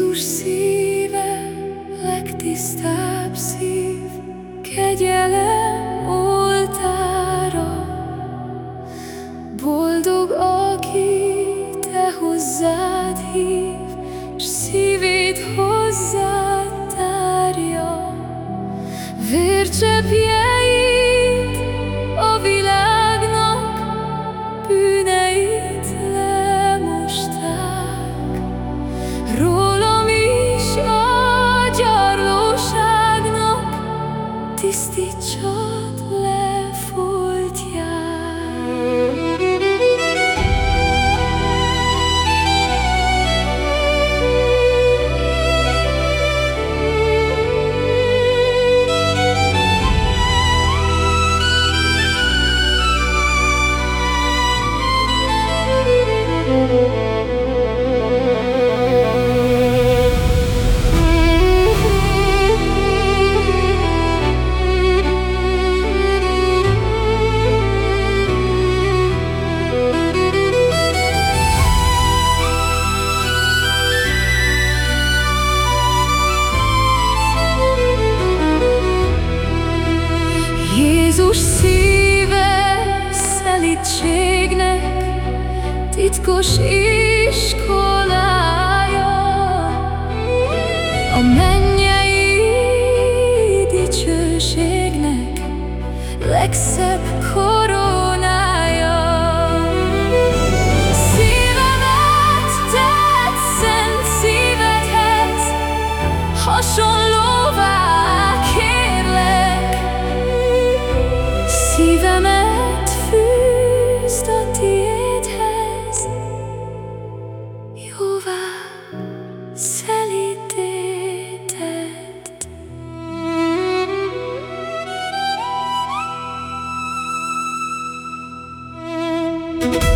Jézus szíve, legtisztább szív, kegyelem oltára. Boldog, aki te hozzád hív, s szívét hozzád tárja. Vércsepje 첫 Jézus szíve szelítségnek titkos iskolája, a mennyei dicsőségnek legszebb szívedhez hasonló Szívemet fűzd a tiédhez Jóvá szelítéted. thank